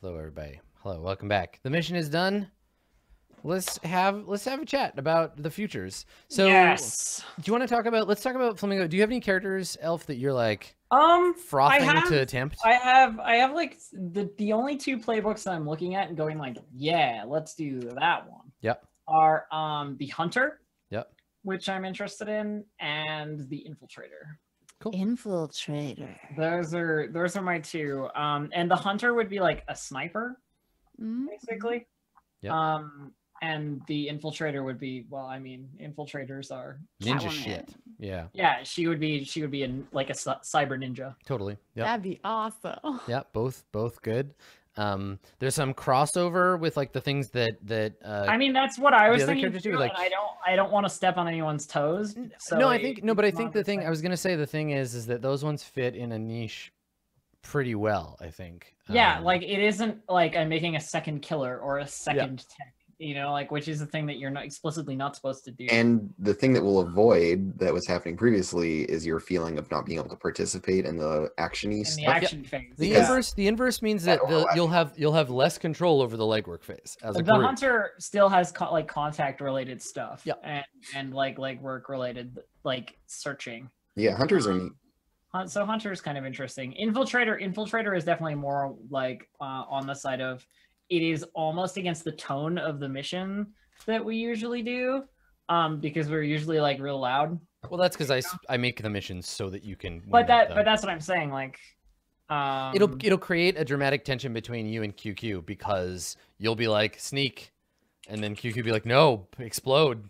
Hello, everybody. Hello, welcome back. The mission is done. Let's have let's have a chat about the futures. So, yes. do you want to talk about? Let's talk about Flamingo. Do you have any characters, Elf, that you're like Um, frothing have- to attempt? I have I have like the the only two playbooks that I'm looking at and going like, yeah, let's do that one. Yep. Are um the hunter. Yep. Which I'm interested in, and the infiltrator. Infiltrator. Those are those are my two. Um, and the hunter would be like a sniper, Mm, basically. Yep. Um, and the infiltrator would be well, I mean, infiltrators are Ninja shit. Yeah, yeah. She would be she would be in like a cyber ninja. totally. Yeah. That'd be awesome. Yeah, both both good. Um, there's some crossover with like the things that that uh, I mean, that's what I was thinking. too, like- I don't, I don't want to step on anyone's toes. So no, I think no, but I think the thing I was gonna say the thing is is that those ones fit in a niche pretty well. I think. yeah, Um, like it isn't like I'm making a second killer or a second tech, you know, like which is the thing that you're not explicitly not supposed to do. And the thing that will avoid that was happening previously is your feeling of not being able to participate in the actiony in the stuff. action phase. the because- inverse the inverse means that That the, you'll have you'll have less control over the legwork phase as a the group. hunter still has co- like contact related stuff. Yeah. And and like like work related like searching. Yeah, hunters are neat. So Hunter is kind of interesting. Infiltrator, Infiltrator is definitely more like uh, on the side of it is almost against the tone of the mission that we usually do, um, because we're usually like real loud. Well, that's because i i make the missions so that you can. But that, but that's what I'm saying. Like, um, it'll it'll create a dramatic tension between you and QQ because you'll be like sneak, and then QQ be like no explode.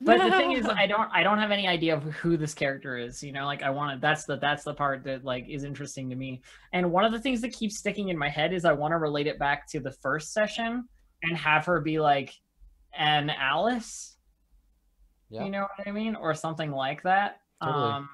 But the thing is, I don't, I don't have any idea of who this character is. You know, like I want to. That's the, that's the part that like is interesting to me. And one of the things that keeps sticking in my head is I want to relate it back to the first session and have her be like an Alice. Yeah. You know what I mean, or something like that. Totally. Um,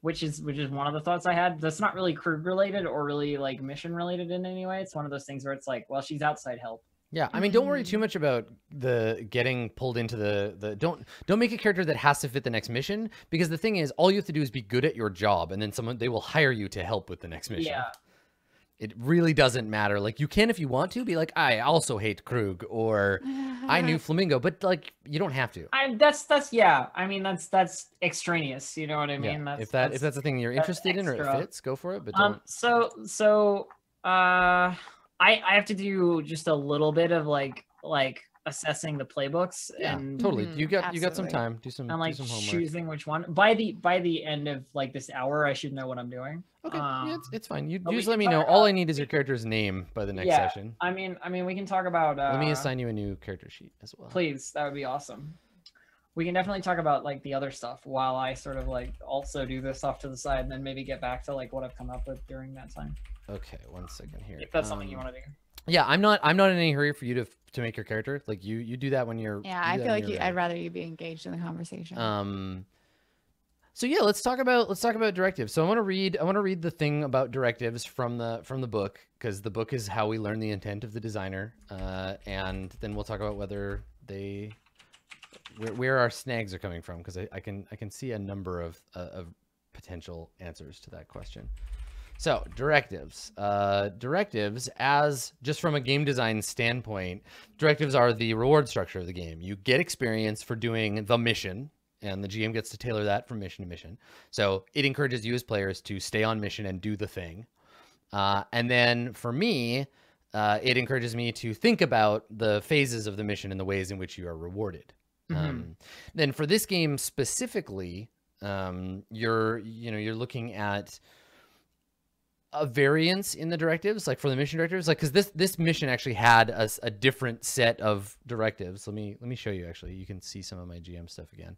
which is which is one of the thoughts I had. That's not really crew related or really like mission related in any way. It's one of those things where it's like, well, she's outside help. Yeah, I mean, don't worry Mm-hmm. too much about the getting pulled into the the don't don't make a character that has to fit the next mission because the thing is, all you have to do is be good at your job, and then someone they will hire you to help with the next mission. Yeah. It really doesn't matter. Like you can if you want to be like, I also hate Krug or I knew Flamingo, but like you don't have to. I that's that's yeah. I mean that's that's extraneous. You know what I mean? yeah. That's, if that if that's the thing you're that's interested in or it fits, go for it. But don't. um. So so uh, I I have to do just a little bit of like like assessing the playbooks yeah, and totally. You got you got some time. Do some and like do some homework. choosing which one. By the by the end of like this hour, I should know what I'm doing. Okay, yeah, it's, Um, it's fine. You but just let me talk know. All I need is your character's name by the next Yeah, session. I mean I mean we can talk about. Uh, Let me assign you a new character sheet as well. Please, that would be awesome. We can definitely talk about like the other stuff while I sort of like also do this off to the side, and then maybe get back to like what I've come up with during that time. Okay, one second here. If that's something you Um, want to do. Yeah, I'm not. I'm not in any hurry for you to to make your character. Like you, you do that when you're. Yeah, do I feel like you, I'd rather you be engaged in the conversation. Um. So yeah, let's talk about let's talk about directives. So I want to read I want to read the thing about directives from the from the book because the book is how we learn the intent of the designer, uh, and then we'll talk about whether they where, where our snags are coming from because I, I can I can see a number of uh, of potential answers to that question. So directives, uh, directives as just from a game design standpoint, directives are the reward structure of the game. You get experience for doing the mission, and the GM gets to tailor that from mission to mission. So it encourages you as players to stay on mission and do the thing. Uh, and then for me, uh, it encourages me to think about the phases of the mission and the ways in which you are rewarded. Um, then for this game specifically, um, you're you know you're looking at a variance in the directives, like for the mission directives, like because this this mission actually had a different set of directives. Let me let me show you. Actually, you can see some of my GM stuff again.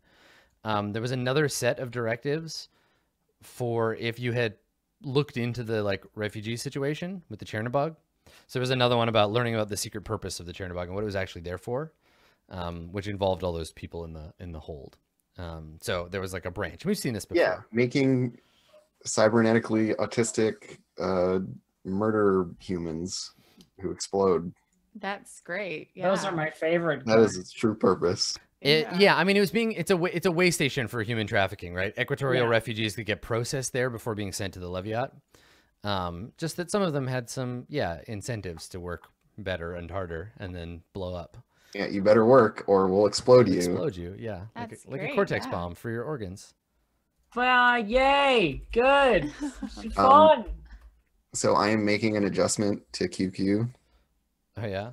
Um, there was another set of directives for if you had looked into the like refugee situation with the Chernobog. So there was another one about learning about the secret purpose of the Chernobog and what it was actually there for, um, which involved all those people in the in the hold. Um, so there was like a branch. We've seen this before. Yeah, making cybernetically autistic uh, murder humans who explode. That's great. Yeah. Those are my favorite. That is its true purpose. It, yeah. I mean, it was being it's a wa- it's a way station for human trafficking, right? Equatorial Yeah. refugees that get processed there before being sent to the Leviat. Um, just that some of them had some, yeah, incentives to work better and harder and then blow up. Yeah, you better work or we'll explode you. Explode you, yeah. Like, That's a, like a cortex yeah. bomb for your organs. Ah, yay! Good. Um, Fun. So I am making an adjustment to QQ Oh yeah.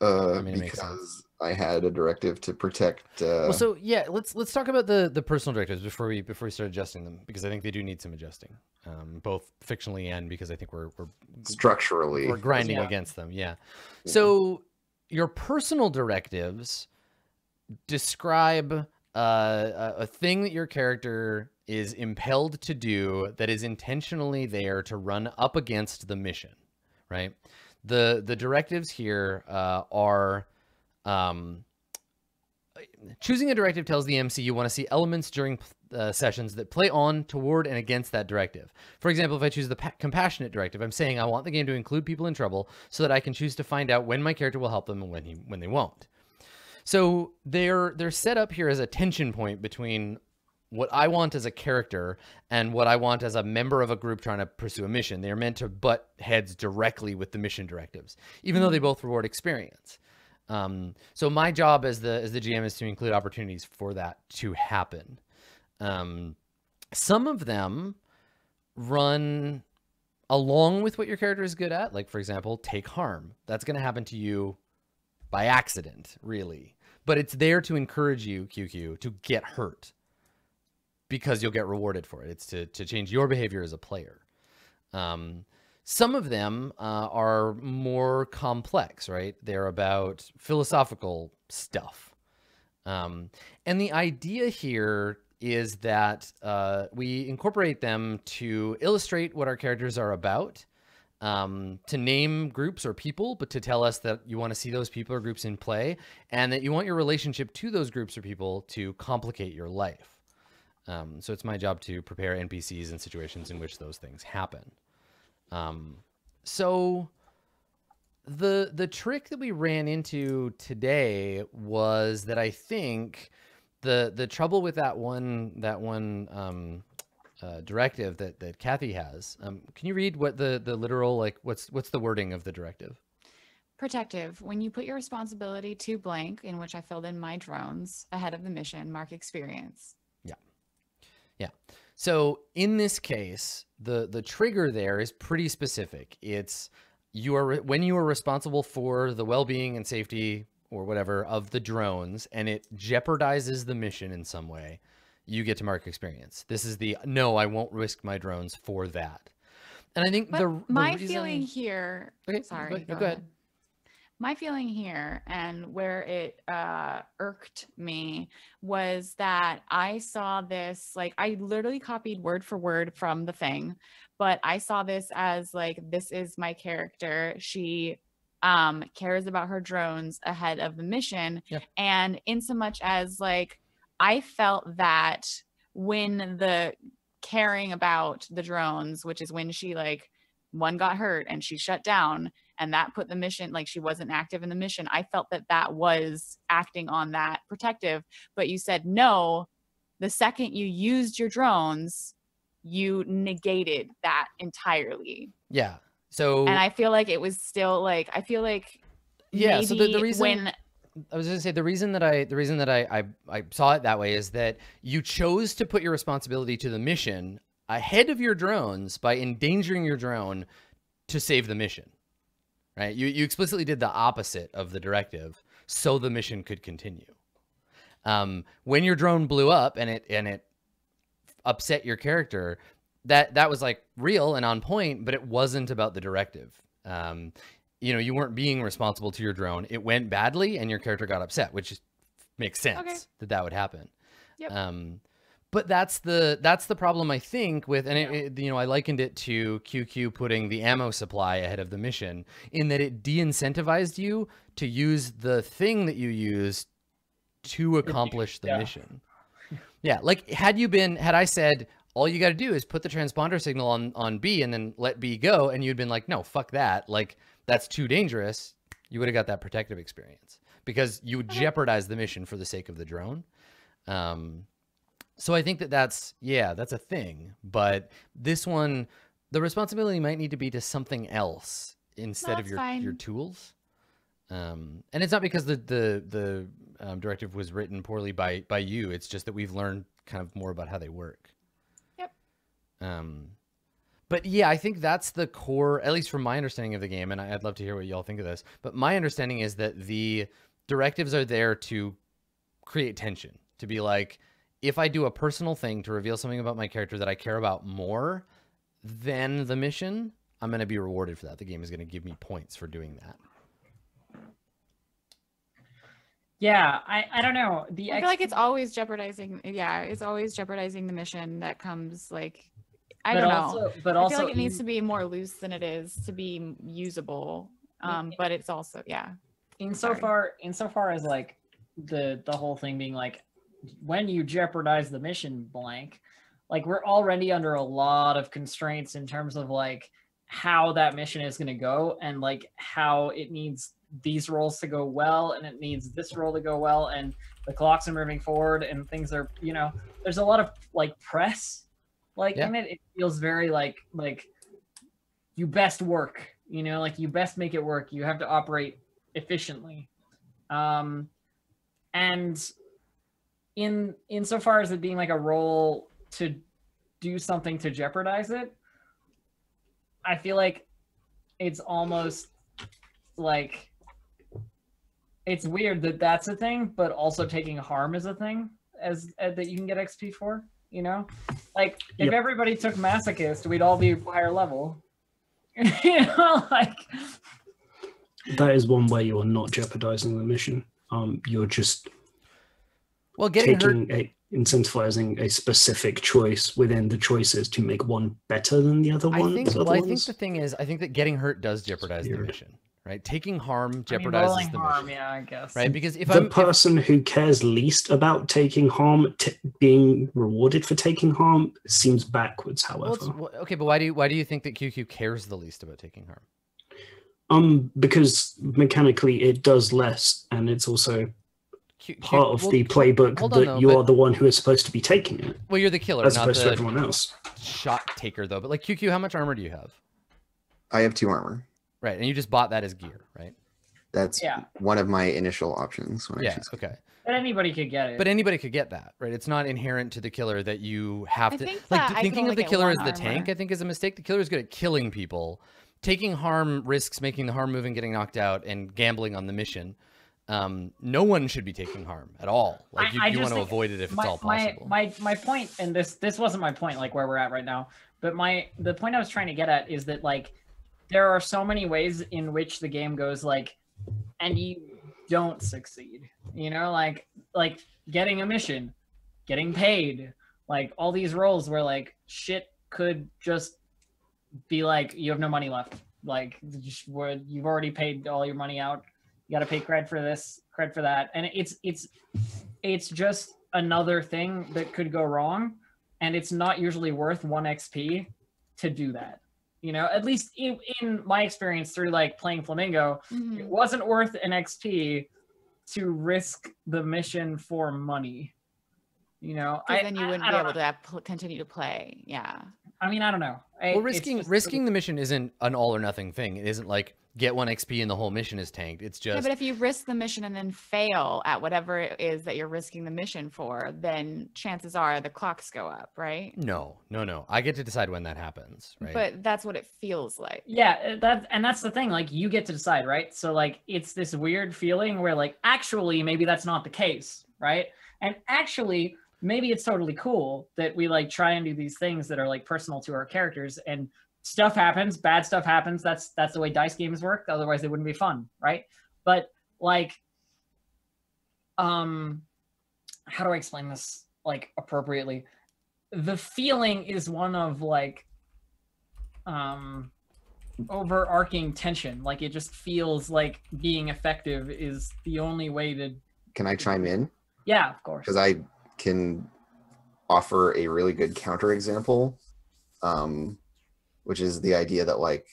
uh, I mean, it makes sense. because I had a directive to protect. Uh, Well, so yeah, let's let's talk about the the personal directives before we before we start adjusting them because I think they do need some adjusting, um, both fictionally and because I think we're we're structurally, we're grinding Yeah. against them. Yeah. Yeah. So your personal directives describe uh, a, a thing that your character is impelled to do that is intentionally there to run up against the mission, right? The the directives here uh, are um, choosing a directive tells the MC you want to see elements during uh, sessions that play on, toward, and against that directive. For example, if I choose the compassionate directive, I'm saying I want the game to include people in trouble so that I can choose to find out when my character will help them and when he when they won't. So they're they're set up here as a tension point between what I want as a character and what I want as a member of a group trying to pursue a mission. They are meant to butt heads directly with the mission directives, even though they both reward experience. Um, so my job as the as the GM is to include opportunities for that to happen. Um, some of them run along with what your character is good at. Like for example, take harm. That's going to happen to you by accident, really. But it's there to encourage you, QQ, to get hurt because you'll get rewarded for it. It's to to change your behavior as a player. Um, some of them uh, are more complex, right? They're about philosophical stuff. Um, and the idea here is that uh, we incorporate them to illustrate what our characters are about, um, to name groups or people, but to tell us that you want to see those people or groups in play, and that you want your relationship to those groups or people to complicate your life. Um, so it's my job to prepare NPCs in situations in which those things happen. Um, so the the trick that we ran into today was that I think the the trouble with that one that one um, uh, directive that that Kathy has. Um, can you read what the the literal like what's what's the wording of the directive? Protective. When you put your responsibility to blank, in which I filled in my drones ahead of the mission, mark experience. So in this case, the the trigger there is pretty specific. It's you are when you are responsible for the well-being and safety or whatever of the drones and it jeopardizes the mission in some way, you get to mark experience. This is the no, I won't risk my drones for that. And I think the, the my reason- feeling here, Okay, sorry, ahead- go, go ahead. ahead. My feeling here and where it uh, irked me was that I saw this, like, I literally copied word for word from the thing, but I saw this as like, this is my character. She um, cares about her drones ahead of the mission. Yeah. And in so much as like, I felt that when the caring about the drones, which is when she like one got hurt and she shut down and that put the mission like she wasn't active in the mission. I felt that that was acting on that protective, but you said no. The second you used your drones, you negated that entirely. Yeah. So And I feel like it was still like I feel like yeah, so the, the reason when I was gonna say the reason that I the reason that I, I I saw it that way is that you chose to put your responsibility to the mission ahead of your drones by endangering your drone to save the mission. Right? You you explicitly did the opposite of the directive so the mission could continue. Um, when your drone blew up and it and it upset your character, that that was like real and on point, but it wasn't about the directive. Um, you know, you weren't being responsible to your drone. It went badly, and your character got upset, which makes sense that that would happen. Yep. Um, but that's the that's the problem I think with, and it, it- you know, I likened it to QQ putting the ammo supply ahead of the mission in that it de-incentivized you to use the thing that you use to accomplish the yeah. mission. Yeah, like had you been had I said all you got to do is put the transponder signal on on B and then let B go and you'd been like no, fuck that. Like that's too dangerous. You would have got that protective experience because you would jeopardize the mission for the sake of the drone. Um so I think that that's yeah, that's a thing, but this one the responsibility might need to be to something else instead of your your tools. Um, and it's not because the the the um, directive was written poorly by by you. It's just that we've learned kind of more about how they work. Yep. Um, but yeah, I think that's the core, at least from my understanding of the game. And I'd love to hear what y'all think of this. But my understanding is that the directives are there to create tension, to be like, if I do a personal thing to reveal something about my character that I care about more than the mission, I'm going to be rewarded for that. The game is going to give me points for doing that. Yeah, I, I don't know. The I feel like it's always jeopardizing. Yeah, it's always jeopardizing the mission that comes like. I but don't know. also, But I also, feel like it needs to be more loose than it is to be usable. Um, but it's also yeah. insofar insofar as like the the whole thing being like when you jeopardize the mission blank like we're already under a lot of constraints in terms of like how that mission is going to go and like how it needs these roles to go well and it needs this role to go well and the clocks are moving forward and things are you know there's a lot of like press like Yeah. in it it feels very like like you best work you know like you best make it work you have to operate efficiently um and in insofar as it being like a role to do something to jeopardize it i feel like it's almost like it's weird that that's a thing but also taking harm is a thing as, as that you can get xp for you know like if Yep. everybody took masochist we'd all be higher level you know like That is one way you're not jeopardizing the mission. Um, you're just Well, getting hurt. taking a incentivizing a specific choice within the choices to make one better than the other I ones. think. Well, I think the thing is, I think that getting hurt does jeopardize the mission, right? Taking harm I mean, jeopardizes the harm, mission, yeah i guess right? Because if the I'm if- person who cares least about taking harm t- being rewarded for taking harm seems backwards. However, it's, well, okay, but why do you why do you think that QQ cares the least about taking harm? um, because mechanically it does less, and it's also Q, Q- part of well, the playbook on, that though, you but- are the one who is supposed to be taking it, Well, you're the killer, as not opposed to everyone else. shot taker, though. But like QQ, how much armor do you have? I have two armor. Right, and you just bought that as gear, right? That's Yeah. one of my initial options when Yeah. choose. Okay. but anybody could get it But anybody could get that, right? It's not inherent to the killer that you have I to think like that th- I thinking of the killer as one the tank. I think is a mistake. The killer is good at killing people. Taking harm risks making the harm move and getting knocked out, and gambling on the mission. Um, no one should be taking harm at all. Like you, I you want to avoid it if my, it's all my, possible. my my point and this this wasn't my point like where we're at right now but my the point i was trying to get at is that like there are so many ways in which the game goes like and you don't succeed you know like like getting a mission getting paid like all these roles where like shit could just be like you have no money left like just where you've already paid all your money out you got to pay cred for this cred for that and it's it's it's just another thing that could go wrong and it's not usually worth 1 xp to do that you know at least in, in my experience through like playing flamingo it Mhm. wasn't worth an xp to risk the mission for money you know, I, then you wouldn't I be able know. to have, continue to play. Yeah. I mean i don't know I- well, it's risking just- risking the mission isn't an all or nothing thing. It isn't like get one XP and the whole mission is tanked. It's just Yeah, but if you risk the mission and then fail at whatever it is that you're risking the mission for, then chances are the clocks go up, right? no, no, no. I get to decide when that happens, right? But that's what it feels like. yeah uh, that and that's the thing like you get to decide right so like it's this weird feeling where like actually maybe that's not the case right and actually maybe it's totally cool that we like try and do these things that are like personal to our characters and stuff happens bad stuff happens that's that's the way dice games work otherwise they wouldn't be fun right? But like um how do i explain this like appropriately? The feeling is one of like um overarching tension like it just feels like being effective is the only way to Can I chime in? yeah of course. Because I can offer a really good counterexample, um, which is the idea that like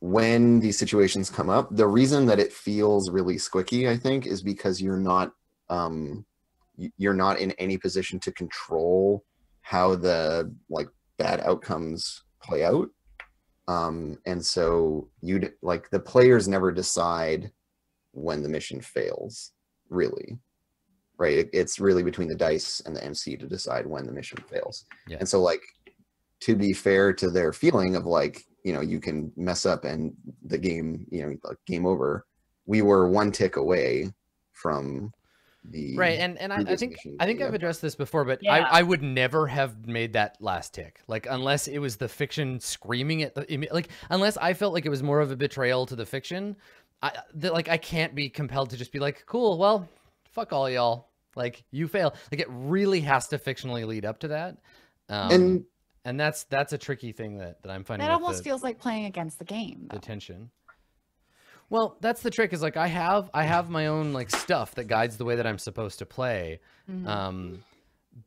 when these situations come up, the reason that it feels really squicky, I think, is because you're not um, you're not in any position to control how the like bad outcomes play out. Um, and so you'd like the players never decide when the mission fails, really. Right. It- it's really between the dice and the MC to decide when the mission fails. Yeah. And so like to be fair to their feeling of like, you know, you can mess up and the game, you know, like game over. We were one tick away from the Right, and and I, I think mission I think being I've addressed this before, but Yeah. I I would never have made that last tick, like unless it was the fiction screaming at the imi- like unless I felt like it was more of a betrayal to the fiction. I that like I can't be compelled to just be like, cool, well, fuck all y'all, like you fail. Like it really has to fictionally lead up to that, um, and and that's that's a tricky thing that that I'm finding. That almost the- feels like playing against the game. the tension. Well, that's the trick. Is like I have I have my own like stuff that guides the way that I'm supposed to play. Mhm. Um,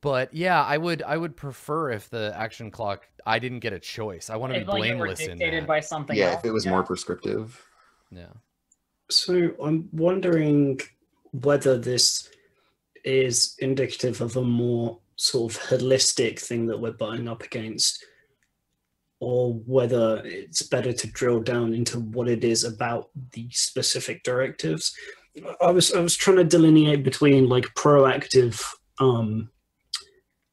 but yeah, I would I would prefer if the action clock I didn't get a choice. I want to be If, like, it were blameless in dictated that. by something yeah, else. if it was yeah. more prescriptive. yeah. So I'm wondering whether this is indicative of a more sort of holistic thing that we're butting up against, or whether it's better to drill down into what it is about the specific directives. I was I was trying to delineate between like proactive um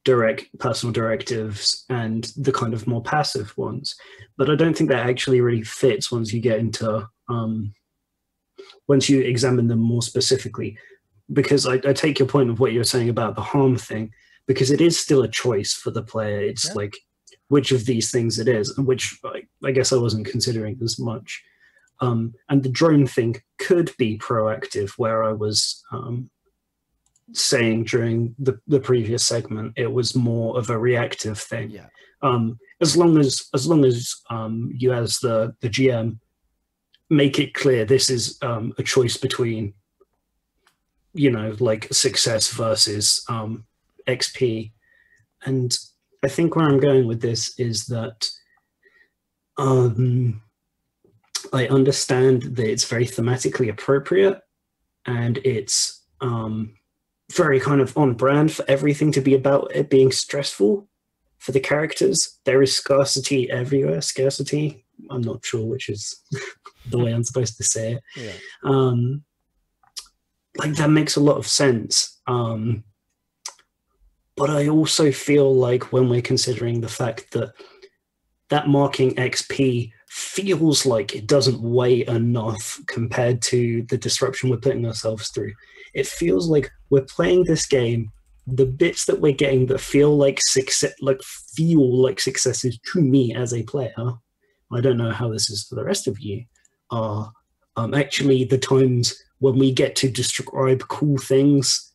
direct personal directives and the kind of more passive ones. But I don't think that actually really fits once you get into um once you examine them more specifically because I, I take your point of what you're saying about the harm thing because it is still a choice for the player it's Yeah. like which of these things it is and which I, I guess i wasn't considering as much um, and the drone thing could be proactive where i was um, saying during the, the previous segment it was more of a reactive thing Yeah. um, as long as as long as um, you as the the GM make it clear this is um, a choice between you know like success versus um, XP, and I think where I'm going with this is that um, I understand that it's very thematically appropriate and it's um, very kind of on brand for everything to be about it being stressful for the characters. There is scarcity everywhere. Scarcity. I'm not sure which is the way I'm supposed to say it. Yeah. Um, like that makes a lot of sense. Um, but I also feel like when we're considering the fact that that marking XP feels like it doesn't weigh enough compared to the disruption we're putting ourselves through. It feels like we're playing this game the bits that we're getting that feel like success like feel like successes to me as a player i don't know how this is for the rest of you are um, actually the times when we get to describe cool things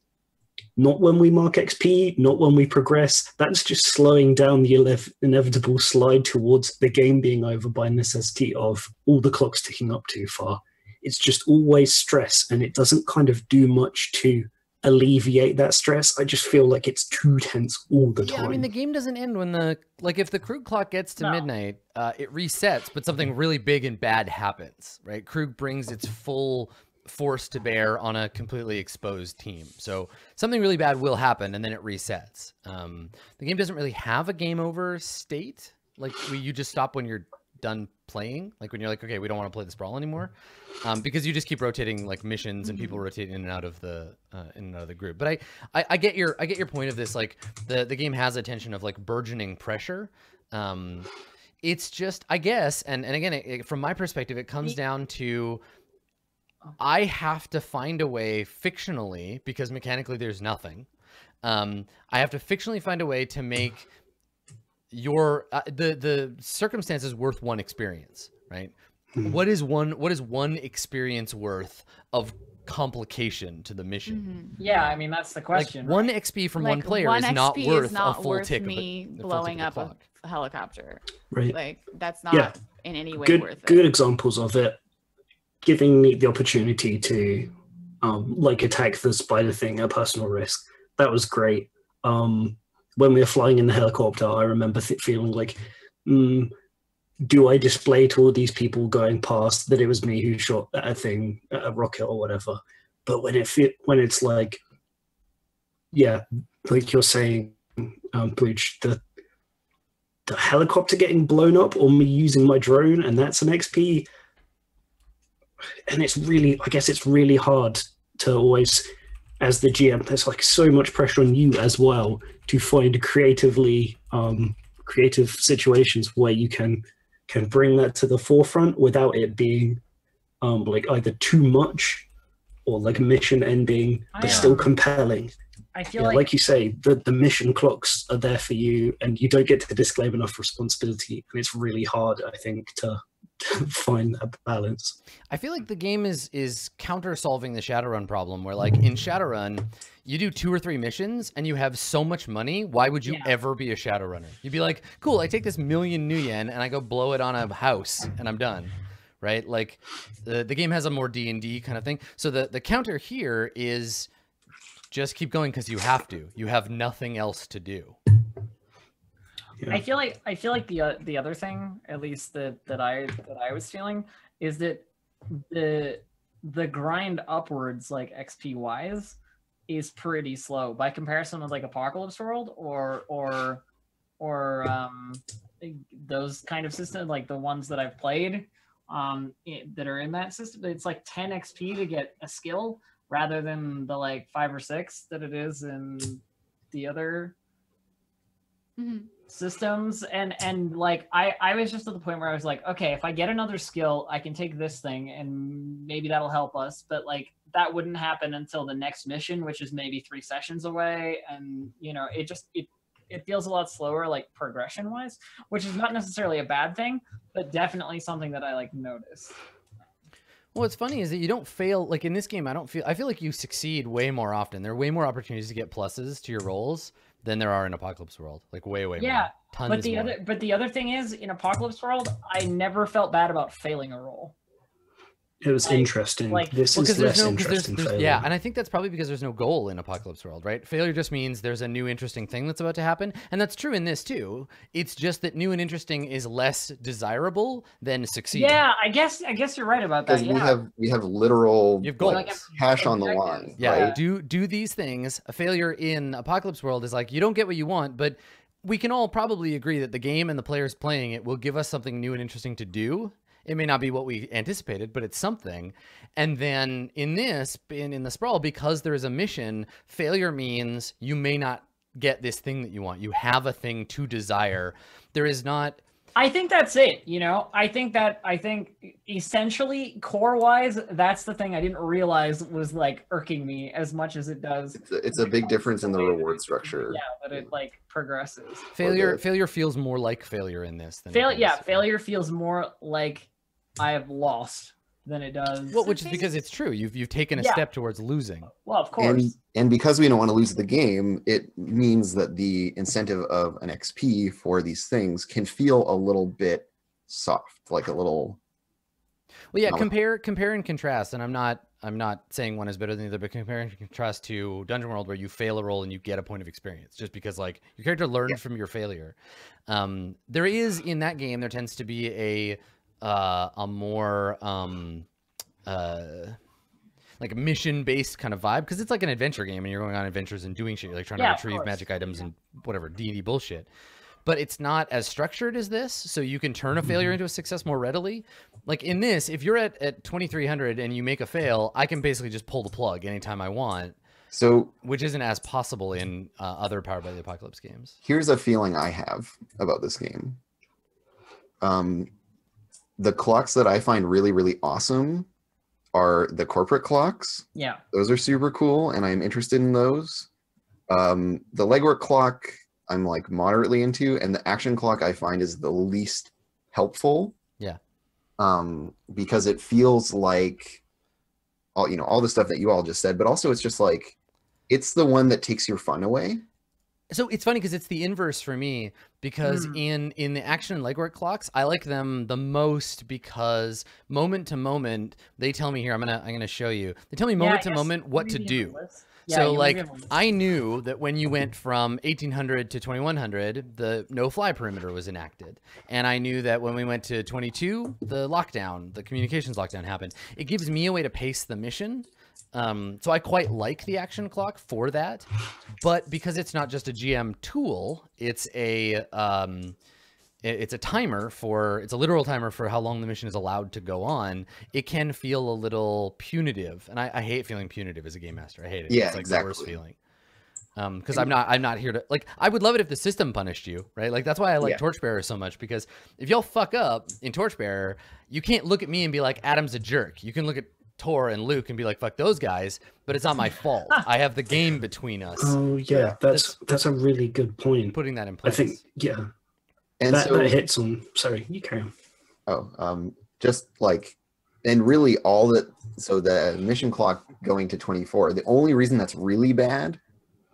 not when we mark xp not when we progress that's just slowing down the inevitable slide towards the game being over by necessity of all the clocks ticking up too far. It's just always stress and it doesn't kind of do much to alleviate that stress. I just feel like it's too tense all the Yeah, time. I mean the game doesn't end when the like if the Krug clock gets to No. midnight, uh, it resets, but something really big and bad happens, right? Krug brings its full force to bear on a completely exposed team. So something really bad will happen and then it resets. Um, the game doesn't really have a game over state. Like we, you just stop when you're done playing, like when you're like, okay, we don't want to play this brawl anymore, um, because you just keep rotating like missions and people rotate in and out of the uh, in and out of the group. But I, I, I get your I get your point of this. Like the the game has a tension of like burgeoning pressure. Um, it's just I guess, and and again, it, it- from my perspective, it comes down to I have to find a way fictionally because mechanically there's nothing. Um, I have to fictionally find a way to make your uh, the the circumstances worth one experience, right? Mhm. What is one what is one experience worth of complication to the mission? Mhm. Yeah, I mean that's the question. Like one XP from one Like, player one is not XP worth is not a full worth tick me of a, a tick blowing of up a, helicopter. right. Like that's not Yeah. in any way good worth good examples of it giving me the opportunity to um like attack the spider thing at personal risk that was great um when we were flying in the helicopter i remember th- feeling like mm, do i display to all these people going past that it was me who shot a thing a rocket or whatever but when it fit when it's like yeah like you're saying um Pooch, the the helicopter getting blown up or me using my drone and that's an XP. And it's really, I guess it's really hard to always, as the GM, there's like so much pressure on you as well to find creatively, um, creative situations where you can can bring that to the forefront without it being um, like either too much or like mission ending, I, but still um, compelling. I feel Yeah, like, like, you say, the, the mission clocks are there for you, and you don't get to disclaim enough responsibility, and it's really hard, I think, to find that balance. I feel like the game is is counter solving the Shadowrun problem where like in Shadowrun, you do two or three missions and you have so much money, why would you Yeah. ever be a Shadowrunner? You'd be like, cool, I take this million nuyen and I go blow it on a house and I'm done. Right? Like the the game has a more D&D kind of thing. So the the counter here is just keep going cuz you have to. You have nothing else to do. Yeah. I feel like I feel like the uh, the other thing, at least that that I that I was feeling, is that the the grind upwards, like XP wise, is pretty slow by comparison with like Apocalypse World or or or um those kind of systems, like the ones that I've played um i- that are in that system. It's like 10 XP to get a skill rather than the like five or six that it is in the other Mhm. Systems and and like I I was just at the point where I was like, okay, if I get another skill, I can take this thing and maybe that'll help us, but like that wouldn't happen until the next mission, which is maybe 3 sessions away and you know, it just it it feels a lot slower like progression wise, which is not necessarily a bad thing, but definitely something that I like noticed. Well, what's funny is that you don't fail. Like in this game, I don't feel. I feel like you succeed way more often. There are way more opportunities to get pluses to your rolls than there are in Apocalypse World. Like way, way more. Yeah, Tons But the more. other but the other thing is in Apocalypse World, I never felt bad about failing a roll. It was Like- interesting. like- this Well, is less no, 'cause there's, interesting. there's, failing. yeah, and I think that's probably because there's no goal in Apocalypse World, right? Failure just means there's a new interesting thing that's about to happen, and that's true in this too. It's just that new and interesting is less desirable than succeeding. Yeah, I guess I guess you're right about that. Yeah. we have we have literal You have goals. Like, cash on the line. Yeah, right? do do these things. A failure in Apocalypse World is like you don't get what you want, but we can all probably agree that the game and the players playing it will give us something new and interesting to do. It may not be what we anticipated, but it's something. And then in this, in, in the sprawl, because there is a mission, failure means you may not get this thing that you want. You have a thing to desire. There is not I think that's it. You know, I think that I think essentially core wise, that's the thing I didn't realize was like irking me as much as it does. It's a, it's a big difference in the reward structure. Yeah, but it like progresses. failure. the- Failure feels more like failure in this than it Fail, yeah, failure feels more like I have lost than it does. Well, which is because it's true. You've you've taken a Yeah. step towards losing. well, of course. And and because we don't want to lose the game, it means that the incentive of an XP for these things can feel a little bit soft, like a little Well, yeah, Not with- compare compare and contrast, and I'm not I'm not saying one is better than the other, but compare and contrast to Dungeon World, where you fail a roll and you get a point of experience, just because like your character learned Yeah. from your failure. Um, there is in that game there tends to be a uh, a more um, uh, like mission based kind of vibe because it's like an adventure game and you're going on adventures and doing shit, you're like trying Yeah, to retrieve magic items and whatever D and D bullshit. But it's not as structured as this, so you can turn a failure into a success more readily. Like in this, if you're at, at 2300 and you make a fail, I can basically just pull the plug anytime I want, so which isn't as possible in uh, other Powered by the Apocalypse games. here's a feeling I have about this game. Um, the clocks that I find really, really awesome are the corporate clocks. yeah, Those are super cool, and I'm interested in those. Um, the legwork clock, I'm like moderately into, and the action clock I find is the least helpful. Yeah. Um, because it feels like all you know, all the stuff that you all just said, but also it's just like it's the one that takes your fun away. So it's funny because it's the inverse for me because Mm. in in the action and legwork clocks, I like them the most because moment to moment they tell me here. I'm gonna I'm gonna show you. They tell me moment I to moment what to do. in the list. Yeah, so like have a list. I knew that when you went from 1800 to 2100, the no fly perimeter was enacted, and I knew that when we went to 22, the lockdown, the communications lockdown happened. It gives me a way to pace the mission. Um, so I quite like the action clock for that, but because it's not just a GM tool, it's a um, it's a timer for it's a literal timer for how long the mission is allowed to go on. It can feel a little punitive and i, I hate feeling punitive as a game master. I hate it. Yeah, it's like the worst feeling. Um because i'm not i'm not here to like i would love it if the system punished you right? Like that's why i like Yeah. torchbearer so much because if y'all fuck up in torchbearer you can't look at me and be like adam's a jerk. You can look at Thor and Luke and be like, "Fuck those guys," but it's not my fault. I have the game between us. Oh yeah, that's that's a really good point. Putting that in place, I think yeah, And that, so, that hits on. Sorry, you carry on. oh, um, just like, and really all that. So the mission clock going to 24. The only reason that's really bad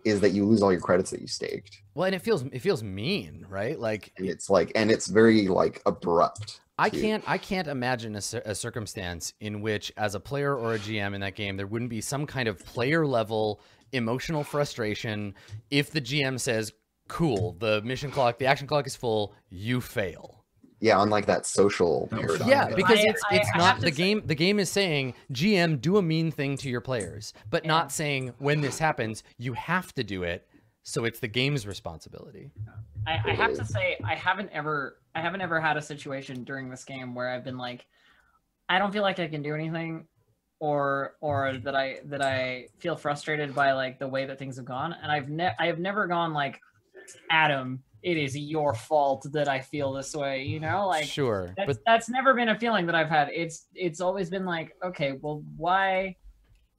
is that you lose all your credits that you staked, well, and it feels it feels mean, right? Like and it's like, and it's very like abrupt. I too. can't I can't imagine a, a circumstance in which as a player or a GM in that game there wouldn't be some kind of player level emotional frustration if the GM says cool the mission clock the action clock is full you fail. Yeah, on like that social paradigm. Yeah, Yeah. because I- it's it's I not have to the say- game the game is saying GM do a mean thing to your players but Yeah. not saying when this happens you have to do it so it's the game's responsibility. I, I have to say I haven't ever I haven't ever had a situation during this game where I've been like, I don't feel like I can do anything, or or that I that I feel frustrated by like the way that things have gone, and I've ne- I have never gone like, Adam, it is your fault that I feel this way, you know, like sure, that's but that's never been a feeling that I've had. It's it's always been like, okay, well, why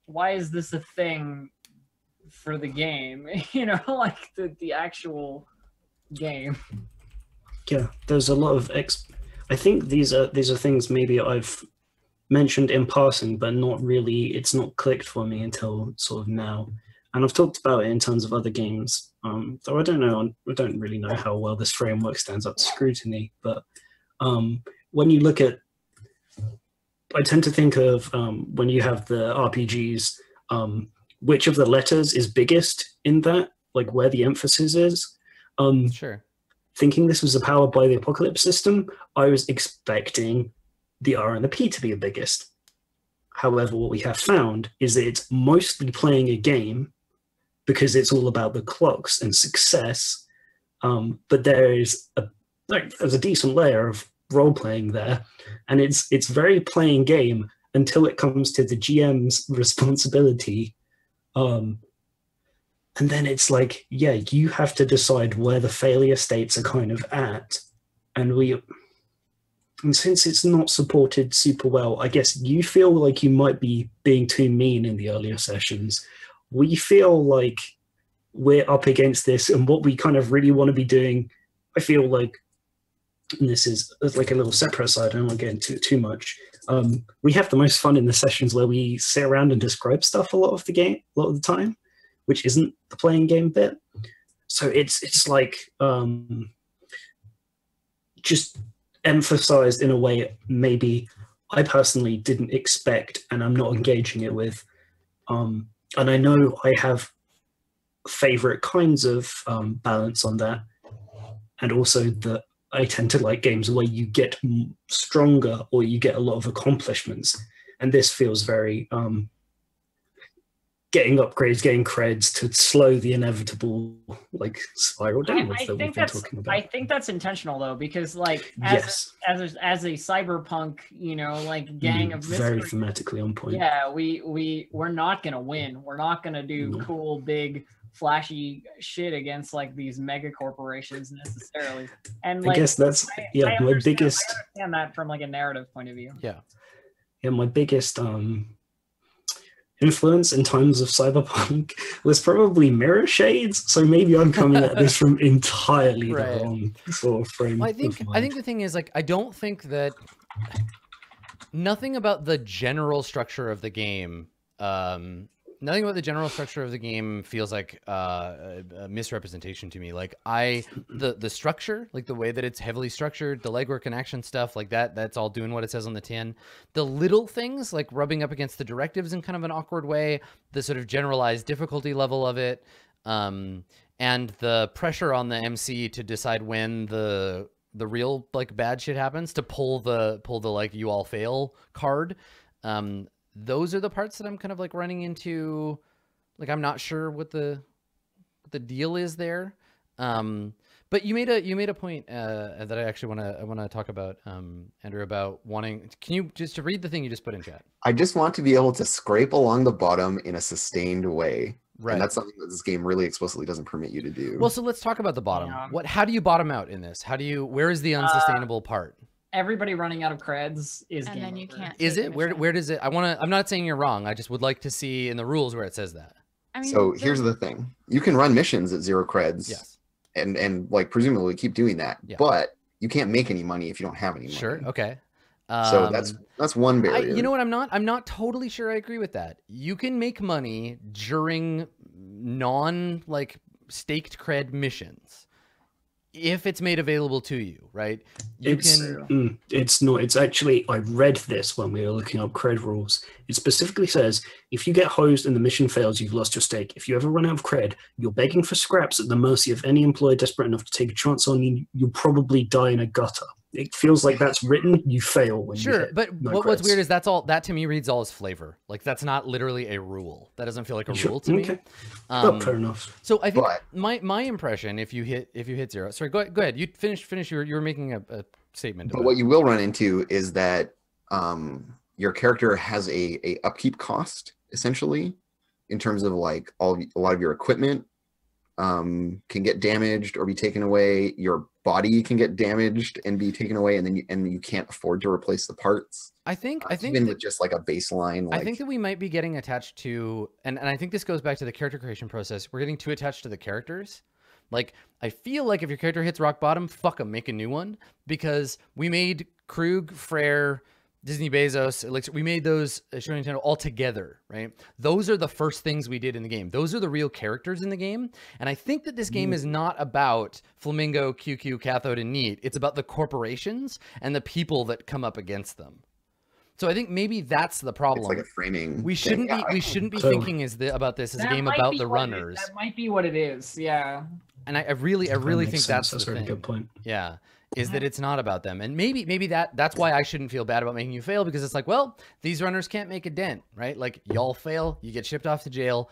why is this a thing for the game? you know, like the the actual game. Yeah, there's a lot of ex. I think these are these are things maybe I've mentioned in passing, but not really. It's not clicked for me until sort of now, and I've talked about it in terms of other games. Um, though I don't know, I don't really know how well this framework stands up to scrutiny. But um, when you look at, I tend to think of um, when you have the RPGs, um, which of the letters is biggest in that, like where the emphasis is. Um, sure. thinking this was a powered by the apocalypse system, I was expecting the R and the P to be the biggest. However, what we have found is that it's mostly playing a game because it's all about the clocks and success. Um, but there is a like, there's a decent layer of role playing there, and it's it's very playing game until it comes to the GM's responsibility. Um, and then it's like, yeah, you have to decide where the failure states are kind of at, and we. And since it's not supported super well, I guess you feel like you might be being too mean in the earlier sessions. We feel like we're up against this, and what we kind of really want to be doing, I feel like, and this is like a little separate side, I don't want to get into it too much. Um, we have the most fun in the sessions where we sit around and describe stuff a lot of the game, a lot of the time, which isn't the playing game bit. So it's it's like um, just emphasized in a way maybe I personally didn't expect, and I'm not engaging it with. Um, and I know I have favorite kinds of um, balance on that, and also that I tend to like games where you get stronger or you get a lot of accomplishments, and this feels very um, getting upgrades, getting creds to slow the inevitable like spiral I, downwards I that we've think been that's talking about. I think that's intentional though because like as yes, as a, as a cyberpunk, you know, like gang Mm, of very mystery thematically on point. Yeah, we we we're not gonna win. We're not gonna do No. cool, big, flashy shit against like these mega corporations necessarily. And I guess that's I- yeah I my biggest I understand that from like a narrative point of view. Yeah. yeah my biggest um influence in times of cyberpunk was probably mirror shades so maybe i'm coming at this from entirely Right. the wrong sort of frame Well, I think I think the thing is like I don't think that nothing about the general structure of the game um nothing about the general structure of the game feels like uh, a, misrepresentation to me. Like i the the structure like the way that it's heavily structured the legwork and action stuff like that that's all doing what it says on the tin. The little things like rubbing up against the directives in kind of an awkward way the sort of generalized difficulty level of it um and the pressure on the MC to decide when the the real like bad shit happens to pull the pull the like you all fail card um those are the parts that I'm kind of like running into like I'm not sure what the what the deal is there um But you made a you made a point uh, that I actually want to I want to talk about, um, Andrew, about wanting. Can you just to read the thing you just put in chat? I just want to be able to scrape along the bottom in a sustained way. Right. And that's something that this game really explicitly doesn't permit you to do. well, so let's talk about the bottom. Yeah. What? How do you bottom out in this? How do you? Where is the Uh, unsustainable part? Everybody running out of creds is And game then you over. can't Is it where? Where does it? I want to. I'm not saying you're wrong. I just would like to see in the rules where it says that. I mean, so here's the thing. You can run missions at zero creds Yes. and and like presumably keep doing that. Yeah. But you can't make any money if you don't have any money. Sure. Okay. So that's Um, that's one I, barrier. you know what? I'm not. I'm not totally sure. I agree with that. You can make money during non like staked cred missions if it's made available to you, right? You it's can. mm, it's not it's actually i read this when we were looking up cred rules it specifically says if you get hosed and the mission fails you've lost your stake if you ever run out of cred you're begging for scraps at the mercy of any employer desperate enough to take a chance on you you'll probably die in a gutter it feels like that's written you fail when Sure, hit but no what, what's weird is that's all. That to me reads all as flavor. Like that's not literally a rule. That doesn't feel like a Sure, rule to me. Um, oh, fair enough So I think But- my my impression, if you hit if you hit zero, sorry, go ahead. Go ahead. You finish finish. You were you were making a, a statement. But about what it. you will run into is that um, your character has a, a upkeep cost essentially, in terms of like all a lot of your equipment um, can get damaged or be taken away. Your body can get damaged and be taken away, and then you, and you can't afford to replace the parts. I think Uh, I think even that- with just like a baseline, like I think that we might be getting attached to, and, and I think this goes back to the character creation process. We're getting too attached to the characters. Like, I feel like if your character hits rock bottom, fuck them, make a new one. Because we made Krug, Freyr, Disney Bezos, Elixir, we made those uh, Show Nintendo all together, right? Those are the first things we did in the game. Those are the real characters in the game. And I think that this game is not about Flamingo, QQ, Cathode, and Neat. It's about the corporations and the people that come up against them. So I think maybe that's the problem. it's like a framing. We shouldn't Yeah, be we shouldn't be So- thinking is the, about this as a game about the what it- runners. that might be what it is. Yeah. And I, I really I really makes think sense. that's, that's the a very thing. good point Yeah. Is that mm-hmm. it's not about them. And maybe maybe that that's why I shouldn't feel bad about making you fail because it's like, well, these runners can't make a dent, right? Like y'all fail, you get shipped off to jail.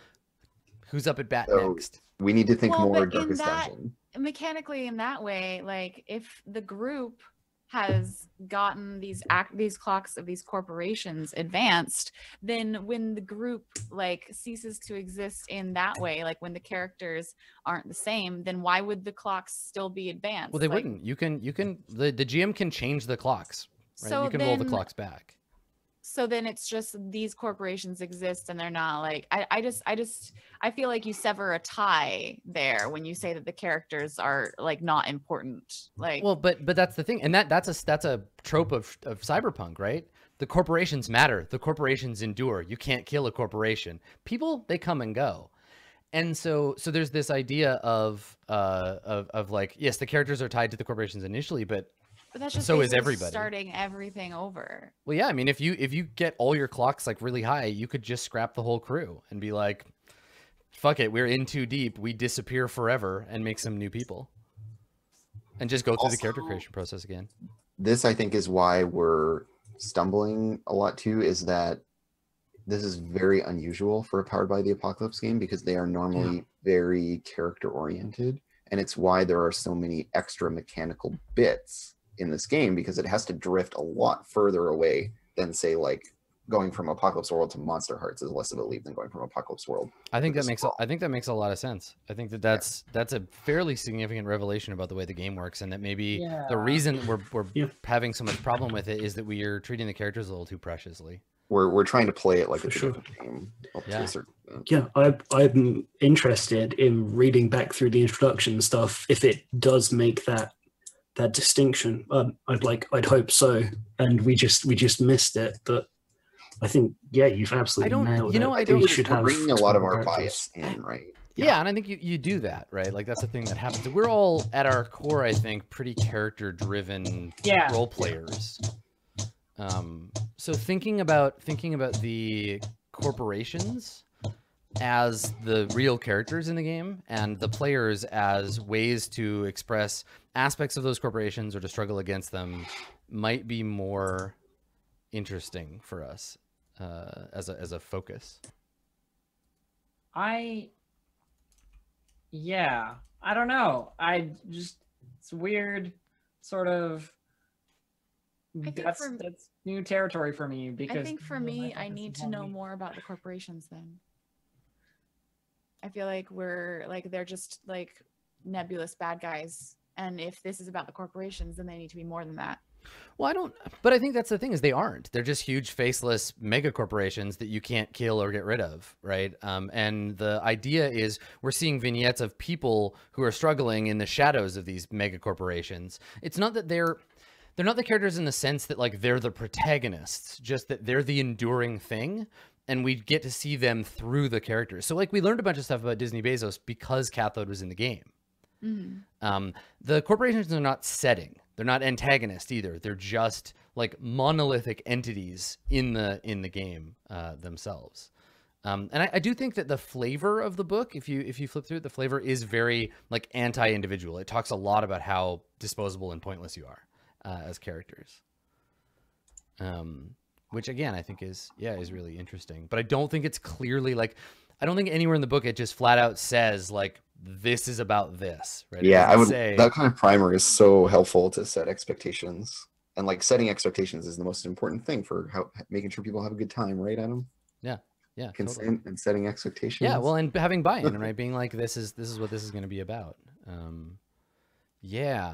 Who's up at bat So- next? we need to think Well, more but in Darkest that- Dungeon. mechanically in that way like if the group has gotten these act these clocks of these corporations advanced then when the group like ceases to exist in that way like when the characters aren't the same then why would the clocks still be advanced Well, they Like, wouldn't. You can you can the, the GM can change the clocks. Right? so you can roll the clocks back. So then it's just these corporations exist and they're not like I, I just i just i feel like you sever a tie there when you say that the characters are like not important like Well, but but that's the thing, and that that's a that's a trope of of cyberpunk, right? The corporations matter. The corporations endure. You can't kill a corporation. People they come and go, and so so there's this idea of uh of of like yes, the characters are tied to the corporations initially, but But that's just So is everybody. starting everything over. well, yeah, I mean if you if you get all your clocks like really high, you could just scrap the whole crew and be like, fuck it, we're in too deep, we disappear forever, and make some new people, and just go through the character creation process again. this i think is why we're stumbling a lot too is that this is very unusual for a powered by the apocalypse game because they are normally very character oriented and it's why there are so many extra mechanical bits in this game because it has to drift a lot further away than say like going from apocalypse world to Monsterhearts is less of a leap than going from apocalypse world I think that makes a, I think that makes a lot of sense. I think that that's that's a fairly significant revelation about the way the game works, and that maybe the reason we're we're Yeah. having so much problem with it is that we are treating the characters a little too preciously. We're, we're trying to play it like For it's sure. a game Yeah. a certain extent. Yeah, I, I'm interested in reading back through the introduction stuff. If it does make that that distinction, um, I'd like, I'd hope so. And we just we just missed it. But I think, yeah, you've absolutely I don't- nailed you know, it. I don't- We're should we're have bringing a lot of our bias in right Yeah. Yeah. and I think you, you do that right. Like that's the thing that happens. We're all at our core, I think, pretty character driven Yeah. role players. Um, so thinking about thinking about the corporations as the real characters in the game and the players as ways to express aspects of those corporations or to struggle against them might be more interesting for us uh, as a as a focus. I yeah, I don't know. I just It's weird, sort of. Think That's for- that's new territory for me because I think for me, I need to know hobby. more about the corporations then. I feel like we're like they're just like nebulous bad guys. And if this is about the corporations, then they need to be more than that. Well, I don't, but I think that's the thing is they aren't. They're just huge faceless mega corporations that you can't kill or get rid of, right? Um, and the idea is we're seeing vignettes of people who are struggling in the shadows of these mega corporations. It's not that they're they're not the characters in the sense that like they're the protagonists, just that they're the enduring thing. And we get to see them through the characters. So like we learned a bunch of stuff about Disney Bezos because Cathode was in the game. Mhm. Um, the corporations are not setting. They're not antagonists either. They're just like monolithic entities in the in the game uh, themselves. Um, and I, I do think that the flavor of the book, if you if you flip through it, the flavor is very like anti-individual. It talks a lot about how disposable and pointless you are uh, as characters. Um, which again, I think is yeah is really interesting. But I don't think it's clearly like I don't think anywhere in the book it just flat out says like this is about this. Right? It yeah i would say- that kind of primer is so helpful to set expectations and like setting expectations is the most important thing for how making sure people have a good time right adam Yeah, Yeah. consent and setting expectations Yeah, well, and having buy-in, right? Being like, this is this is what this is going to be about. Um, yeah,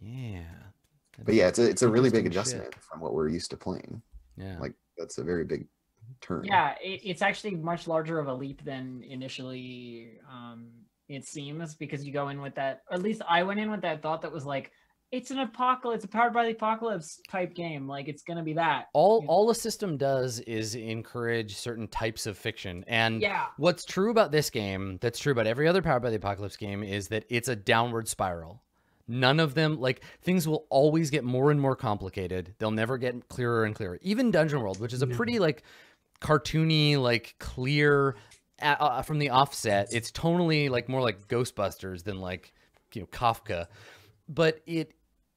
yeah. But yeah it's a, it's a really big Interesting shit. adjustment from what we're used to playing Yeah, like that's a very big turn Yeah, it, it's actually much larger of a leap than initially um, it seems because you go in with that. Or At least I went in with that thought that was like, it's an apocalypse, a powered by the apocalypse type game. Like it's gonna be that. all Yeah. all a system does is encourage certain types of fiction, and Yeah. what's true about this game, that's true about every other Powered by the Apocalypse game, is that it's a downward spiral. None of them, like, things will always get more and more complicated. They'll never get clearer and clearer. Even Dungeon World, which is a pretty, like, cartoony, like, clear uh, uh, from the offset. It's tonally, like, more like Ghostbusters than, like, you know, Kafka. But it,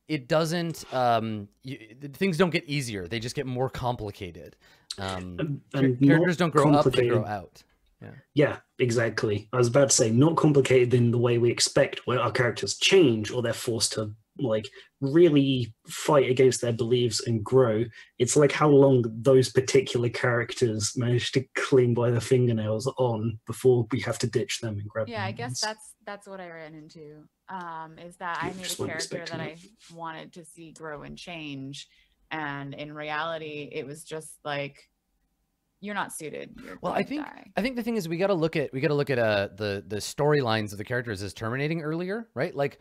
it doesn't, um, you, things don't get easier. They just get more complicated. Um, And- and characters don't grow up, they grow out. Yeah, exactly. I was about to say not complicated in the way we expect, where our characters change or they're forced to like really fight against their beliefs and grow. It's like how long those particular characters manage to cling by their fingernails on before we have to ditch them and grab. Yeah, I guess ones. that's that's what I ran into. Um, is that I Yeah, made a character that I wanted to see grow and change, and in reality, it was just like you're not suited. You're Well, I think die. I think the thing is we got to look at we got to look at uh the the storylines of the characters as terminating earlier, right? Like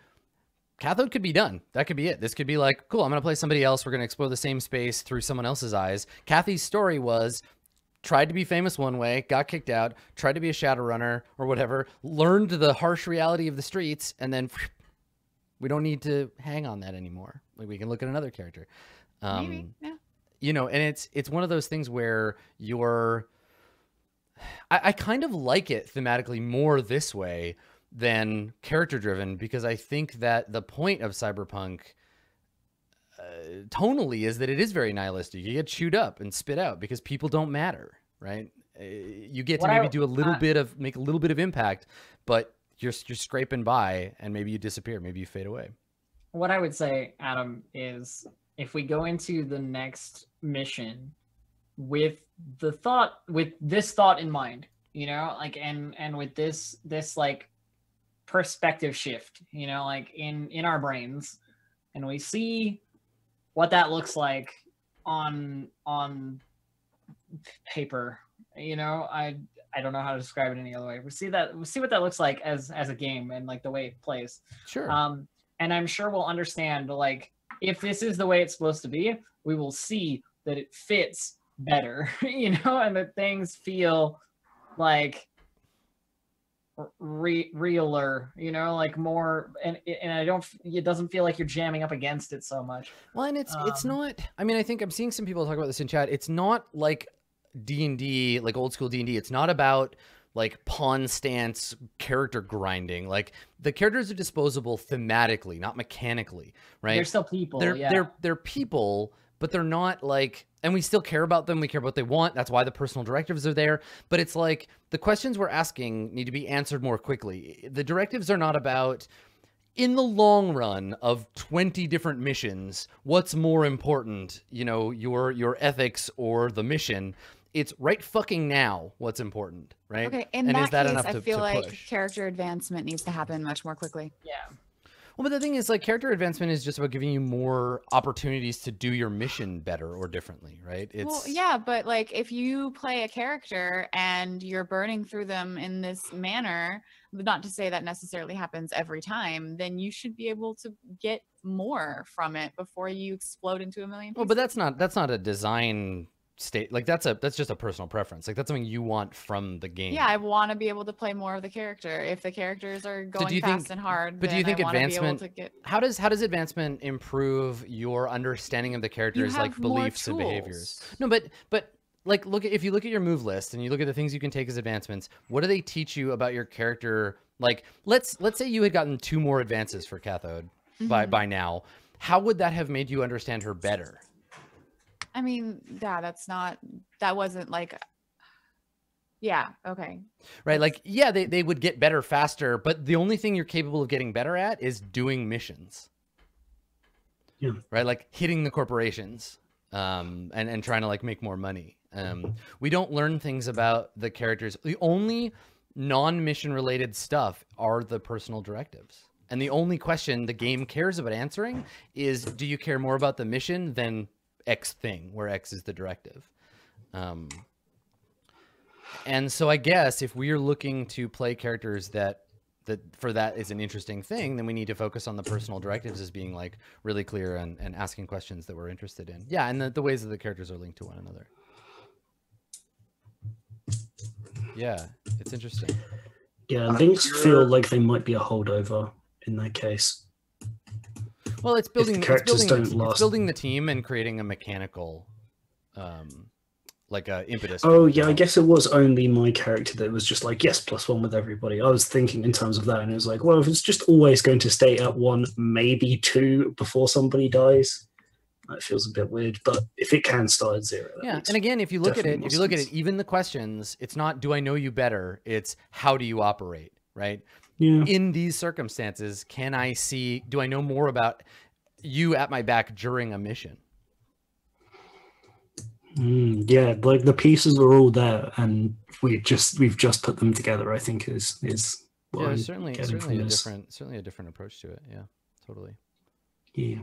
Cathode could be done. That could be it. This could be like, cool, I'm going to play somebody else. We're going to explore the same space through someone else's eyes. Kathy's story was tried to be famous one way, got kicked out, tried to be a shadow runner or whatever, learned the harsh reality of the streets and then we don't need to hang on that anymore. Like we can look at another character. Um Maybe, yeah. You know and it's it's one of those things where you're I, I kind of like it thematically more this way than character driven because i think that the point of cyberpunk uh, tonally is that it is very nihilistic. You get chewed up and spit out because people don't matter right? Uh, you get to What I- maybe do a little uh, bit of make a little bit of impact but you're you're scraping by and maybe you disappear maybe you fade away. What I would say, Adam, is if we go into the next mission with the thought with this thought in mind, you know, like and and with this this like perspective shift, you know, like in in our brains, and we see what that looks like on on paper, you know, I I don't know how to describe it any other way. We see that we see what that looks like as as a game and like the way it plays. sure Um, and I'm sure we'll understand like if this is the way it's supposed to be, we will see that it fits better, you know, and that things feel like re- realer, you know, like more and and I don't it doesn't feel like you're jamming up against it so much. Well, and it's it's Um, not. I mean, I think I'm seeing some people talk about this in chat. It's not like D and D, like old school D and D. It's not about like pawn stance character grinding. Like the characters are disposable thematically, not mechanically, right? They're still people. they're yeah. they're they're people, but they're not like and we still care about them. We care about what they want. That's why the personal directives are there. But it's like the questions we're asking need to be answered more quickly. The directives are not about in the long run of 20 different missions, what's more important, you know, your your ethics or the mission? It's right fucking now what's important, right? Okay, in And that, is that case, enough I feel to like push? character advancement needs to happen much more quickly. Yeah. Well, but the thing is, like, character advancement is just about giving you more opportunities to do your mission better or differently, right? It's Well, yeah, but like if you play a character and you're burning through them in this manner, not to say that necessarily happens every time, then you should be able to get more from it before you explode into a million. Well, but that's not that's not a design state. Like that's a that's just a personal preference. Like that's something you want from the game. yeah, I want to be able to play more of the character. If the characters are going you fast think- and hard, but do you think I wanna be able advancement- get How does how does advancement improve your understanding of the characters, like beliefs and behaviors? No, but but like look at if you look at your move list and you look at the things you can take as advancements, what do they teach you about your character? Like let's let's say you had gotten two more advances for Cathode by Mhm. by now. How would that have made you understand her better? I mean, yeah, that's not that wasn't like yeah, okay. Right? Like, yeah, they, they would get better faster, but the only thing you're capable of getting better at is doing missions. Yeah. Right? Like hitting the corporations um, and, and trying to like make more money. Um, we don't learn things about the characters. The only non-mission related stuff are the personal directives. And the only question the game cares about answering is do you care more about the mission than X thing, where X is the directive? Um, and so I guess if we're looking to play characters that that for that is an interesting thing, then we need to focus on the personal directives as being like really clear and, and asking questions that we're interested in. Yeah, and the, the ways that the characters are linked to one another. Yeah, it's interesting. Yeah, links feel like they might be a holdover in that case. Well, it's building it's characters building, don't the, it's last- building the team and creating a mechanical um like a impetus. Oh yeah, I guess it was only my character that was just like yes, plus one with everybody. I was thinking in terms of that, and it was like, well, if it's just always going to stay at one, maybe two before somebody dies, that feels a bit weird. But if it can start at zero, Yeah, and again, if you look at it, if you look at it, even the questions, it's not "Do I know you better?" It's "How do you operate?" Right? Yeah, In these circumstances, can I see? Do I know more about you at my back during a mission? Mm, yeah, like the pieces are all there, and we just we've just put them together. I think is is what yeah, I'm certainly, certainly a this. different, certainly a different approach to it. Yeah, totally. Yeah.